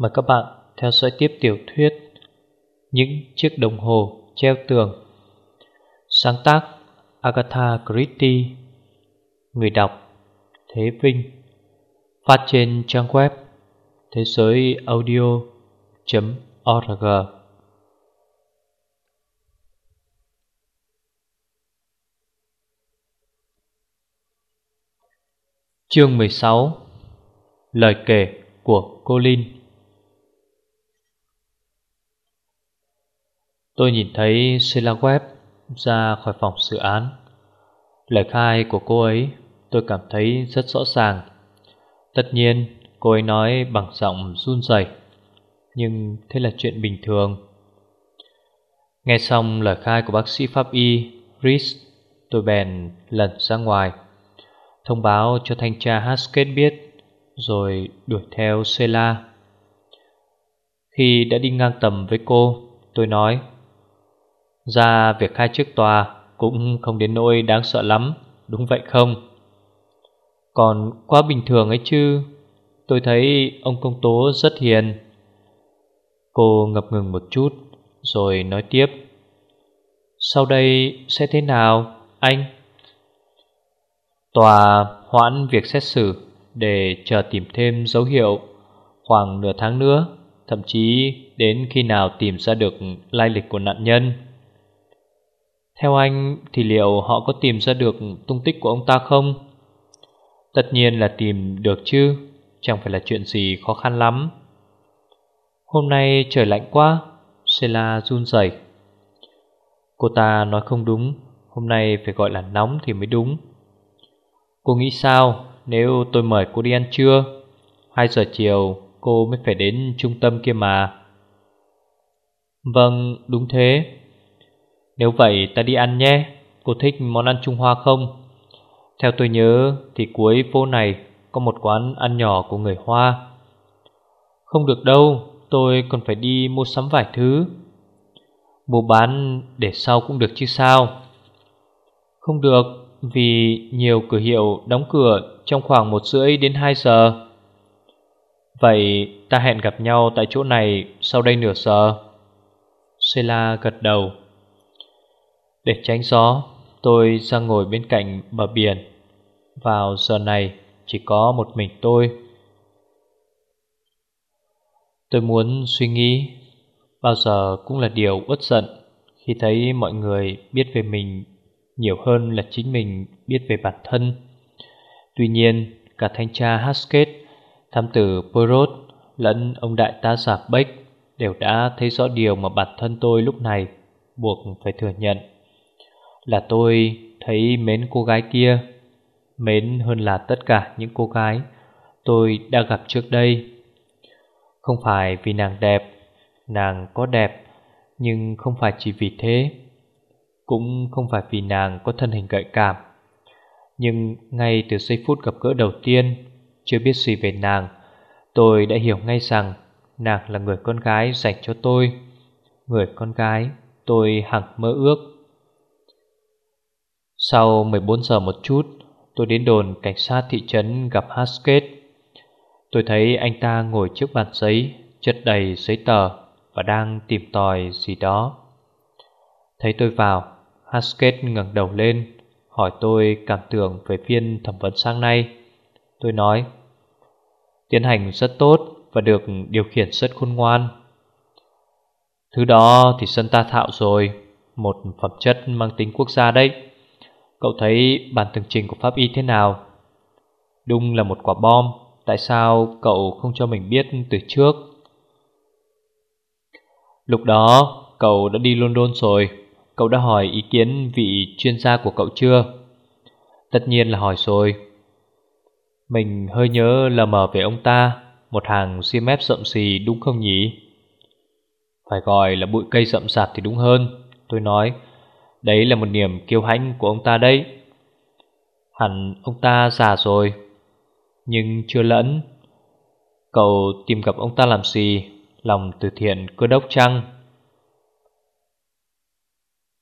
Mời các bạn theo dõi tiếp tiểu thuyết Những chiếc đồng hồ treo tường. Sáng tác Agatha Christie. Người đọc Thế Vinh. Phát trên trang web thế giới audio.org Chương 16 Lời kể của cô Linh Tôi nhìn thấy Sheila Webb ra khỏi phòng xử án. Lời khai của cô ấy tôi cảm thấy rất rõ ràng. Tất nhiên cô ấy nói bằng giọng run rẩy, Nhưng thế là chuyện bình thường. Nghe xong lời khai của bác sĩ pháp y Rhys Tôi bèn lần ra ngoài Thông báo cho thanh tra Haskett biết Rồi đuổi theo Sheila. Khi đã đi ngang tầm với cô Tôi nói ra việc khai trước tòa cũng không đến nỗi đáng sợ lắm, đúng vậy không? Còn quá bình thường ấy chứ, tôi thấy ông công tố rất hiền. Cô ngập ngừng một chút rồi nói tiếp. Sau đây sẽ thế nào, anh? Tòa hoãn việc xét xử để chờ tìm thêm dấu hiệu khoảng nửa tháng nữa, thậm chí đến khi nào tìm ra được lai lịch của nạn nhân. Theo anh, thì liệu họ có tìm ra được tung tích của ông ta không? Tất nhiên là tìm được chứ, Chẳng phải là chuyện gì khó khăn lắm. Hôm nay trời lạnh quá, Sela run rẩy. Cô ta nói không đúng, Hôm nay phải gọi là nóng thì mới đúng. Cô nghĩ sao Nếu tôi mời cô đi ăn trưa? 2 giờ chiều, cô mới phải đến trung tâm kia mà. Vâng đúng thế nếu vậy, ta đi ăn nhé. Cô thích món ăn Trung Hoa không? Theo tôi nhớ, thì cuối phố này Có một quán ăn nhỏ của người Hoa. Không được đâu, Tôi còn phải đi mua sắm vài thứ. Mua bán để sau cũng được chứ sao? Không được, Vì nhiều cửa hiệu đóng cửa Trong khoảng một rưỡi đến 2 giờ. Vậy ta hẹn gặp nhau tại chỗ này Sau đây nửa giờ. Sela gật đầu để tránh gió, Tôi ra ngồi bên cạnh bờ biển. Vào giờ này, Chỉ có một mình tôi. Tôi muốn suy nghĩ, Bao giờ cũng là điều uất giận Khi thấy mọi người biết về mình Nhiều hơn là chính mình biết về bản thân. Tuy nhiên, Cả thanh tra Haskett, Thám tử Poirot Lẫn ông đại tá Giạc Bách Đều đã thấy rõ điều mà bản thân tôi lúc này Buộc phải thừa nhận là tôi thấy mến cô gái kia. Mến hơn là tất cả những cô gái tôi đã gặp trước đây. Không phải vì nàng đẹp, Nàng có đẹp, Nhưng không phải chỉ vì thế. Cũng không phải vì nàng có thân hình gợi cảm. Nhưng ngay từ giây phút gặp gỡ đầu tiên, Chưa biết gì về nàng, Tôi đã hiểu ngay rằng Nàng là người con gái dành cho tôi. Người con gái tôi hằng mơ ước sau 14 giờ một chút, Tôi đến đồn cảnh sát thị trấn gặp Haskett. Tôi thấy anh ta ngồi trước bàn giấy, Chất đầy giấy tờ Và đang tìm tòi gì đó. Thấy tôi vào, Haskett ngẩng đầu lên, Hỏi tôi cảm tưởng về phiên thẩm vấn sáng nay. Tôi nói, Tiến hành rất tốt Và được điều khiển rất khôn ngoan. Thứ đó thì sân ta thạo rồi, Một phẩm chất mang tính quốc gia đấy. Cậu thấy bản tường trình của pháp y thế nào? Đúng là một quả bom Tại sao cậu không cho mình biết từ trước? Lúc đó, cậu đã đi London rồi Cậu đã hỏi ý kiến vị chuyên gia của cậu chưa? Tất nhiên là hỏi rồi Mình hơi nhớ lờ mờ về ông ta Một hàng xiêm mép rậm xì đúng không nhỉ? Phải gọi là bụi cây rậm rạp thì đúng hơn, Tôi nói Đấy là một niềm kiêu hãnh của ông ta đấy. Hẳn ông ta già rồi, Nhưng chưa lẫn. Cậu tìm gặp ông ta làm gì? Lòng từ thiện cơ đốc chăng?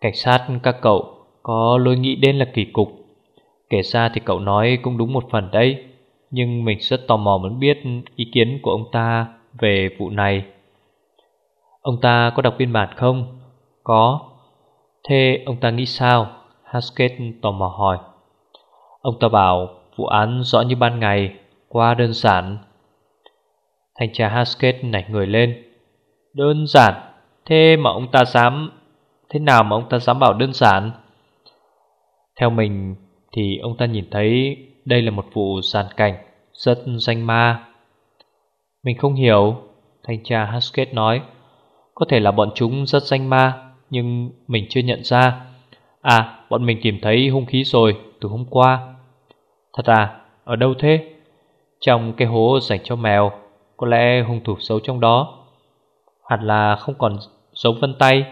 Cảnh sát các cậu Có lối nghĩ đến là kỳ cục. Kể ra thì cậu nói cũng đúng một phần đấy, Nhưng mình rất tò mò muốn biết Ý kiến của ông ta về vụ này. Ông ta có đọc biên bản không? Có. Thế ông ta nghĩ sao? Haskett tò mò hỏi. Ông ta bảo, vụ án rõ như ban ngày Qua đơn giản. Thanh tra Haskett nảy người lên. Đơn giản? Thế mà ông ta dám, Thế nào mà ông ta dám bảo đơn giản? Theo mình Thì ông ta nhìn thấy Đây là một vụ giàn cảnh Rất danh ma. Mình không hiểu, Thanh tra Haskett nói. Có thể là bọn chúng rất danh ma. Nhưng mình chưa nhận ra. À bọn mình tìm thấy hung khí rồi, Từ hôm qua. Thật à ở đâu thế? Trong cái hố dành cho mèo, Có lẽ hung thủ xấu trong đó. Hoặc là không còn dấu vân tay.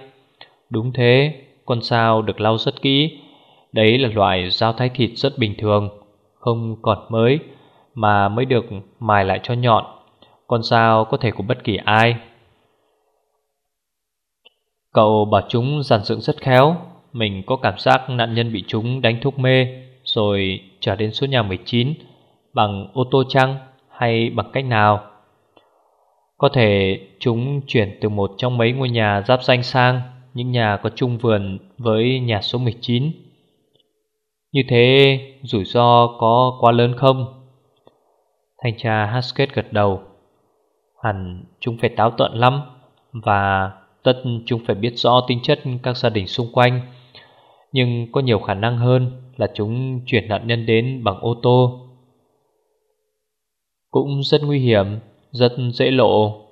Đúng thế, Con sao được lau rất kỹ. Đấy là loại dao thái thịt rất bình thường, Không còn mới, Mà mới được mài lại cho nhọn. Con dao có thể của bất kỳ ai. Cậu bảo chúng giàn dựng rất khéo. Mình có cảm giác nạn nhân bị chúng đánh thuốc mê, Rồi trở đến số nhà 19 Bằng ô tô chăng hay bằng cách nào? Có thể chúng chuyển từ một trong mấy ngôi nhà giáp danh sang Những nhà có chung vườn với nhà số 19 Như thế, rủi ro có quá lớn không? Thanh tra Haskett gật đầu. Hẳn chúng phải táo tợn lắm Và tất chúng phải biết rõ tính chất các gia đình xung quanh. Nhưng có nhiều khả năng hơn là chúng chuyển nạn nhân đến bằng ô tô. Cũng rất nguy hiểm, rất dễ lộ.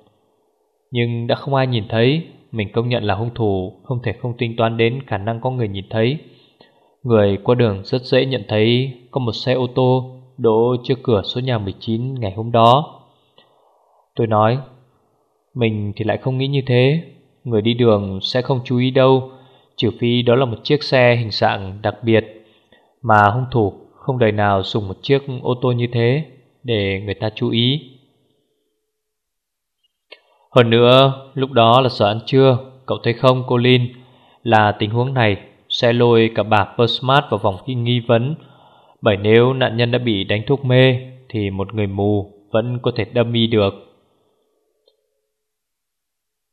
Nhưng đã không ai nhìn thấy Mình công nhận là hung thủ Không thể không tính toán đến khả năng có người nhìn thấy. Người qua đường rất dễ nhận thấy Có một xe ô tô đỗ trước cửa số nhà 19 ngày hôm đó. Tôi nói Mình thì lại không nghĩ như thế. Người đi đường sẽ không chú ý đâu, Trừ phi đó là một chiếc xe hình dạng đặc biệt, mà hung thủ không đời nào dùng một chiếc ô tô như thế Để người ta chú ý. Hơn nữa, lúc đó là giờ ăn trưa, Cậu thấy không Colin Là tình huống này sẽ lôi cả bà Persmart vào vòng nghi vấn, Bởi nếu nạn nhân đã bị đánh thuốc mê Thì một người mù vẫn có thể đâm y được.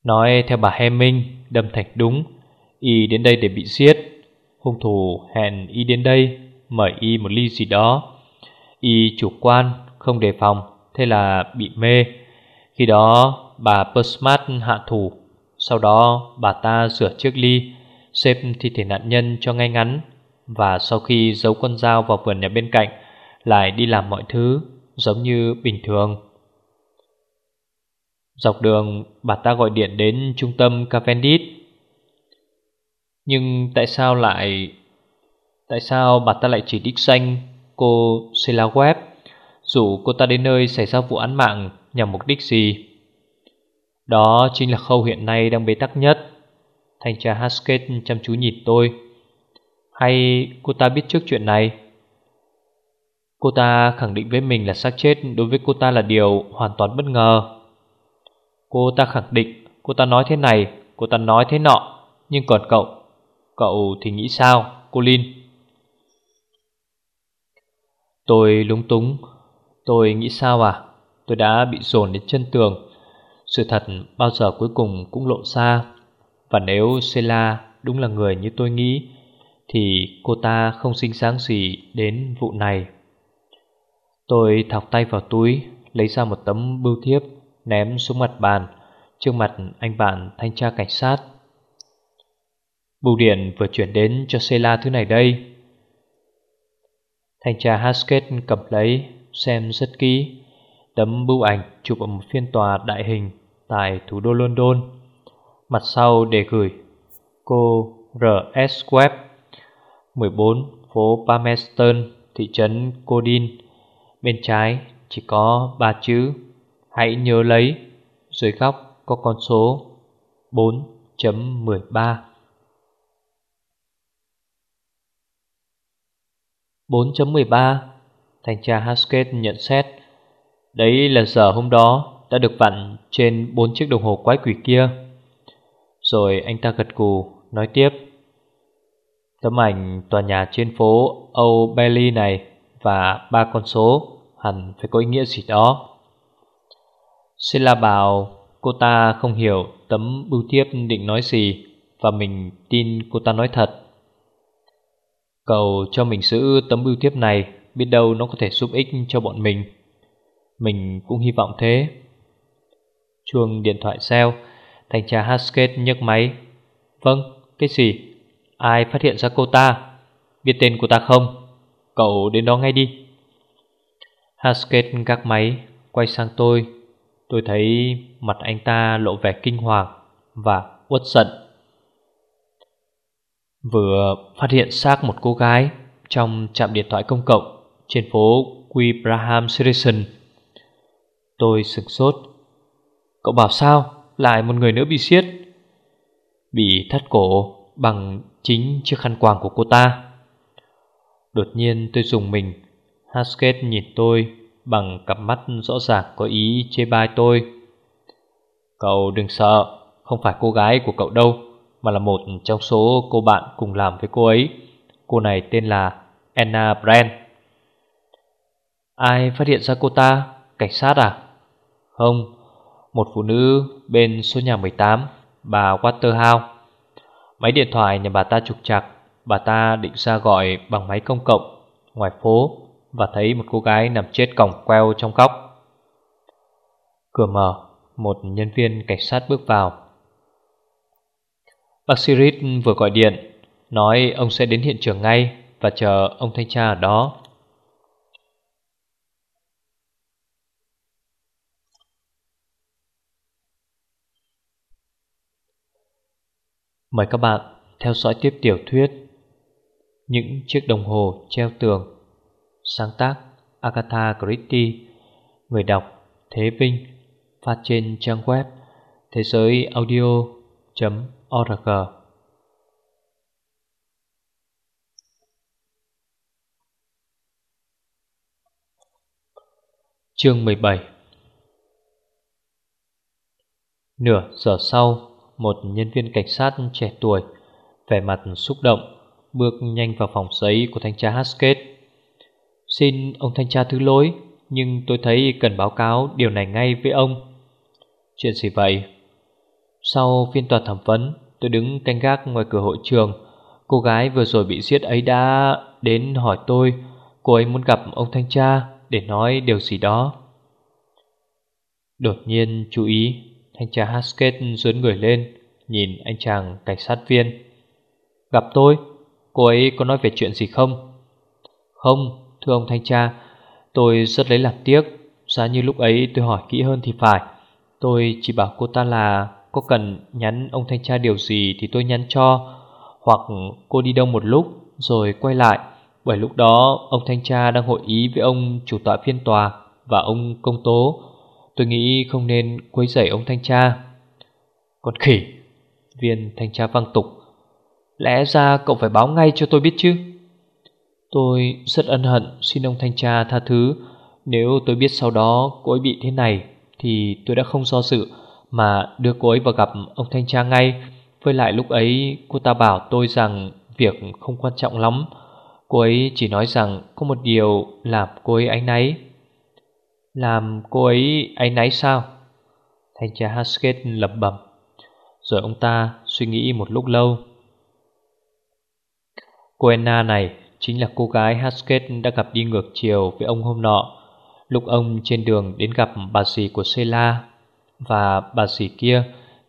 Nói theo bà Hemming Đâm Thạch đúng, Y đến đây để bị giết. Hung thủ hẹn y đến đây, Mời y một ly gì đó. Y chủ quan, không đề phòng, Thế là bị mê. Khi đó, bà Persmart hạ thủ. Sau đó, bà ta rửa chiếc ly, Xếp thi thể nạn nhân cho ngay ngắn. Và sau khi giấu con dao vào vườn nhà bên cạnh, Lại đi làm mọi thứ, Giống như bình thường. Dọc đường, bà ta gọi điện đến trung tâm Cavendish nhưng tại sao lại, Tại sao bà ta lại chỉ đích danh cô Sheila Webb Dù cô ta đến nơi xảy ra vụ án mạng nhằm mục đích gì? Đó chính là khâu hiện nay đang bế tắc nhất. Thanh tra Haskett chăm chú nhìn tôi. Hay cô ta biết trước chuyện này? Cô ta khẳng định với mình là xác chết đối với cô ta là điều hoàn toàn bất ngờ. Cô ta khẳng định, cô ta nói thế này, cô ta nói thế nọ. Nhưng còn cậu Cậu thì nghĩ sao, cô Linh? Tôi lúng túng. Tôi nghĩ sao à? Tôi đã bị dồn đến chân tường. Sự thật bao giờ cuối cùng cũng lộ ra. Và nếu Sela đúng là người như tôi nghĩ Thì cô ta không xinh sáng gì đến vụ này. Tôi thọc tay vào túi Lấy ra một tấm bưu thiếp. Ném xuống mặt bàn. Trước mặt anh bạn thanh tra cảnh sát. Bưu điện vừa chuyển đến cho Sela thứ này đây. Thanh tra Haskett cầm lấy, Xem rất kỹ. Tấm bưu ảnh chụp ở một phiên tòa đại hình Tại thủ đô London. Mặt sau để gửi, Cô R.S. Webb 14 phố Palmerston, Thị trấn Codin Bên trái chỉ có ba chữ Hãy nhớ lấy Dưới góc có con số 4.13 4.13 Thanh tra Haskett nhận xét, Đấy là giờ hôm đó Đã được vặn trên bốn chiếc đồng hồ quái quỷ kia. Rồi anh ta gật cù Nói tiếp. Tấm ảnh tòa nhà trên phố Old Bailey này Và ba con số Hẳn phải có ý nghĩa gì đó. Sela bảo cô ta không hiểu tấm bưu thiếp định nói gì Và mình tin cô ta nói thật Cầu cho mình giữ tấm bưu thiếp này Biết đâu nó có thể giúp ích cho bọn mình Mình cũng hy vọng thế Chuông điện thoại reo Thanh tra Haskett nhấc máy Vâng, cái gì? Ai phát hiện ra cô ta? Biết tên cô ta không? Cậu đến đó ngay đi Haskett gác máy Quay sang tôi Tôi thấy mặt anh ta lộ vẻ kinh hoàng Và uất giận. Vừa phát hiện xác một cô gái Trong trạm điện thoại công cộng Trên phố Quibraham Citizen Tôi sửng sốt. Cậu bảo sao? Lại một người nữa bị siết. Bị thắt cổ Bằng chính chiếc khăn quàng của cô ta. Đột nhiên tôi dùng mình, Haskett nhìn tôi. Bằng cặp mắt rõ ràng có ý chê bai tôi. Cậu đừng sợ, Không phải cô gái của cậu đâu, Mà là một trong số cô bạn cùng làm với cô ấy. Cô này tên là Anna Brand. Ai phát hiện ra cô ta? Cảnh sát à? Không, Một phụ nữ bên số nhà 18 Bà Waterhouse Máy điện thoại nhà bà ta trục chặt Bà ta định ra gọi bằng máy công cộng, Ngoài phố. Và thấy một cô gái nằm chết còng queo trong góc. Cửa mở, Một nhân viên cảnh sát bước vào. Bác sĩ vừa gọi điện, Nói ông sẽ đến hiện trường ngay Và chờ ông thanh tra ở đó. Mời các bạn theo dõi tiếp tiểu thuyết Những chiếc đồng hồ treo tường. Sáng tác Agatha Christie Người đọc Thế Vinh Phát trên trang web thế giới audio.org Chương 17 Nửa giờ sau một nhân viên cảnh sát trẻ tuổi, vẻ mặt xúc động, bước nhanh vào phòng giấy của thanh tra Haskett. Xin ông thanh tra thứ lỗi, nhưng tôi thấy cần báo cáo điều này ngay với ông. Chuyện gì vậy? Sau phiên tòa thẩm vấn, tôi đứng canh gác ngoài cửa hội trường. Cô gái vừa rồi bị giết ấy đã đến hỏi tôi, cô ấy muốn gặp ông thanh tra để nói điều gì đó. Đột nhiên chú ý Thanh tra Haskett dướn người lên Nhìn anh chàng cảnh sát viên Gặp tôi Cô ấy có nói về chuyện gì không Không thưa ông thanh tra, Tôi rất lấy làm tiếc. Giá như lúc ấy tôi hỏi kỹ hơn thì phải. Tôi chỉ bảo cô ta là Có cần nhắn ông thanh tra điều gì Thì tôi nhắn cho, Hoặc cô đi đâu một lúc Rồi quay lại. Bởi lúc đó, ông thanh tra đang hội ý với ông chủ tọa phiên tòa Và ông công tố. Tôi nghĩ không nên quấy rầy ông thanh tra. Còn khỉ! Viên thanh tra văng tục. Lẽ ra cậu phải báo ngay cho tôi biết chứ? Tôi rất ân hận, Xin ông thanh tra tha thứ. Nếu tôi biết sau đó cô ấy bị thế này, Thì tôi đã không do dự Mà đưa cô ấy vào gặp ông thanh tra ngay. Với lại lúc ấy, cô ta bảo tôi rằng Việc không quan trọng lắm. Cô ấy chỉ nói rằng Có một điều làm cô ấy ánh náy. Làm cô ấy áy náy sao? Thanh tra Haskett lẩm bẩm. Rồi ông ta suy nghĩ một lúc lâu. Cô Anna này chính là cô gái Haskett đã gặp đi ngược chiều với ông hôm nọ. Lúc ông trên đường đến gặp bà dì của Sela Và bà dì kia,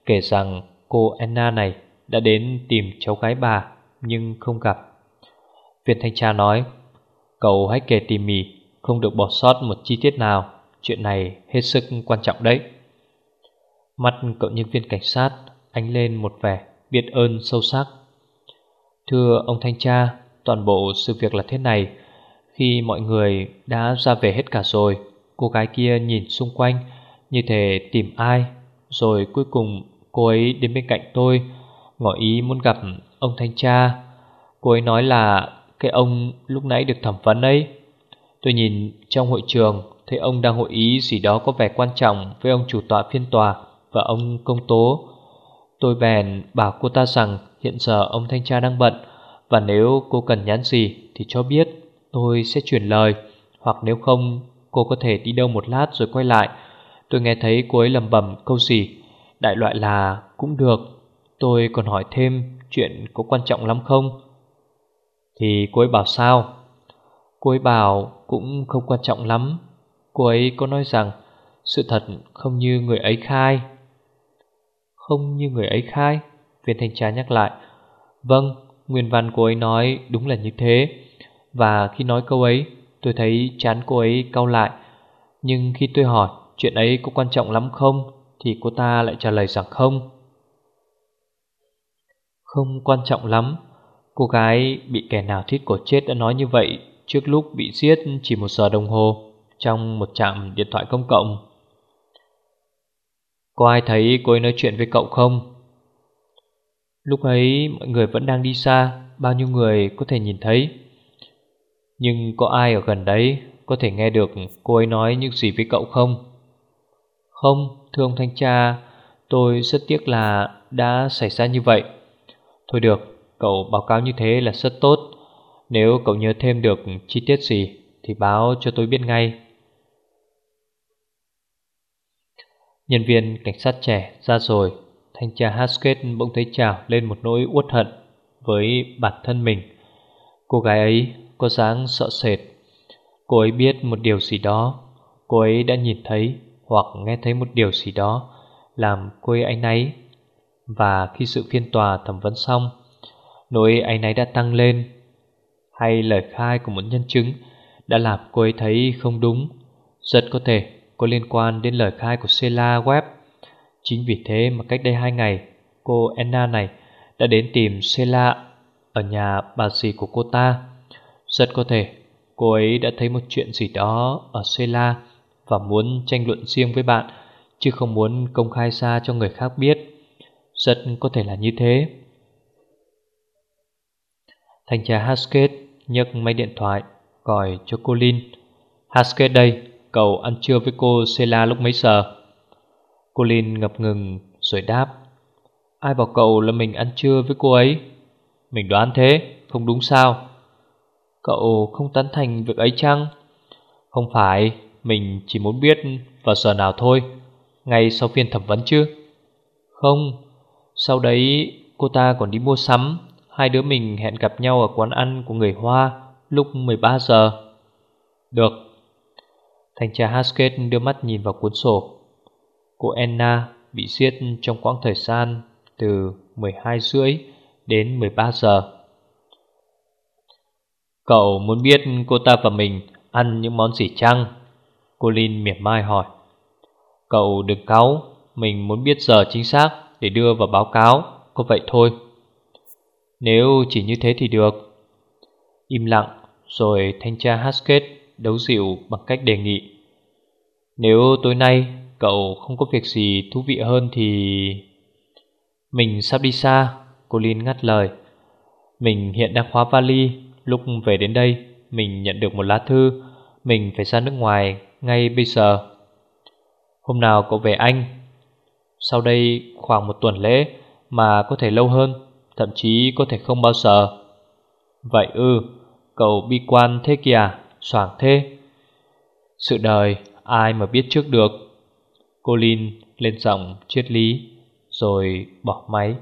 kể rằng cô Anna này đã đến tìm cháu gái bà, nhưng không gặp. Viên thanh tra nói, Cậu hãy kể tỉ mỉ, Không được bỏ sót một chi tiết nào, Chuyện này hết sức quan trọng đấy. Mắt cậu nhân viên cảnh sát Ánh lên một vẻ biết ơn sâu sắc. Thưa ông thanh tra Toàn bộ sự việc là thế này. Khi mọi người đã ra về hết cả rồi, Cô gái kia nhìn xung quanh, Như thể tìm ai. Rồi cuối cùng cô ấy đến bên cạnh tôi, Ngỏ ý muốn gặp ông thanh tra. Cô ấy nói là, Cái ông lúc nãy được thẩm vấn ấy. Tôi nhìn trong hội trường, Thấy ông đang hội ý gì đó có vẻ quan trọng Với ông chủ tọa phiên tòa Và ông công tố. Tôi bèn bảo cô ta rằng Hiện giờ ông thanh tra đang bận và nếu cô cần nhắn gì thì cho biết Tôi sẽ chuyển lời. Hoặc nếu không cô có thể đi đâu một lát rồi quay lại. Tôi nghe thấy cô ấy lầm bầm câu gì. Đại loại là cũng được Tôi còn hỏi thêm chuyện có quan trọng lắm không? Thì cô ấy bảo sao? Cô ấy bảo cũng không quan trọng lắm. Cô ấy có nói rằng Sự thật không như người ấy khai. Không như người ấy khai? Viên thanh tra nhắc lại. Vâng, nguyên văn cô ấy nói đúng là như thế. Và khi nói câu ấy, Tôi thấy chán cô ấy cau lại. Nhưng khi tôi hỏi chuyện ấy có quan trọng lắm không, Thì cô ta lại trả lời rằng không. Không quan trọng lắm. Cô gái bị kẻ nào thiết cổ chết đã nói như vậy Trước lúc bị giết chỉ một giờ đồng hồ Trong một trạm điện thoại công cộng. Có ai thấy cô ấy nói chuyện với cậu không? Lúc ấy mọi người vẫn đang đi xa Bao nhiêu người có thể nhìn thấy. Nhưng có ai ở gần đấy Có thể nghe được cô ấy nói những gì với cậu không? Không, thưa ông thanh tra Tôi rất tiếc là đã xảy ra như vậy. Thôi được, cậu báo cáo như thế là rất tốt. Nếu cậu nhớ thêm được chi tiết gì Thì báo cho tôi biết ngay. Nhân viên cảnh sát trẻ ra rồi. Thanh tra Haskett bỗng thấy trào lên một nỗi uất hận Với bản thân mình Cô gái ấy có dáng sợ sệt Cô ấy biết một điều gì đó Cô ấy đã nhìn thấy hoặc nghe thấy một điều gì đó làm cô ấy áy náy. Và khi sự phiên tòa thẩm vấn xong, nỗi áy náy đã tăng lên. Hay lời khai của một nhân chứng đã làm cô ấy thấy không đúng, rất có thể có liên quan đến lời khai của Sela Webb. Chính vì thế mà cách đây hai ngày, cô Anna này đã đến tìm Sela ở nhà bà dì của cô ta. Rất có thể cô ấy đã thấy một chuyện gì đó ở Sela và muốn tranh luận riêng với bạn, chứ không muốn công khai ra cho người khác biết. Rất có thể là như thế. Thanh tra Haskett nhấc máy điện thoại, gọi cho cô Lin. Haskett đây, cậu ăn trưa với cô Sela lúc mấy giờ? Cô Lin ngập ngừng rồi đáp. Ai bảo cậu là mình ăn trưa với cô ấy? Mình đoán thế, không đúng sao? Cậu không tán thành việc ấy chăng? Không phải, mình chỉ muốn biết vào giờ nào thôi Ngay sau phiên thẩm vấn chứ Không Sau đấy cô ta còn đi mua sắm Hai đứa mình hẹn gặp nhau ở quán ăn của người Hoa Lúc 13 giờ Được Thành tra Haskett đưa mắt nhìn vào cuốn sổ Cô Anna bị giết trong quãng thời gian Từ 12 rưỡi đến 13 giờ. Cậu muốn biết cô ta và mình ăn những món gì chăng? Cô Linh mỉa mai hỏi. Cậu đừng cáu, Mình muốn biết giờ chính xác Để đưa vào báo cáo, Có vậy thôi. Nếu chỉ như thế thì được. Im lặng, Rồi thanh tra Haskett đấu dịu bằng cách đề nghị. Nếu tối nay cậu không có việc gì thú vị hơn thì... Mình sắp đi xa, Cô Linh ngắt lời. Mình hiện đang khóa vali, Lúc về đến đây, Mình nhận được một lá thư, Mình phải ra nước ngoài ngay bây giờ. Hôm nào cậu về Anh? Sau đây khoảng một tuần lễ Mà có thể lâu hơn, Thậm chí có thể không bao giờ. Vậy ư, Cậu bi quan thế kìa, Soảng thế. Sự đời, ai mà biết trước được. Colin lên giọng triết lý Rồi bỏ máy.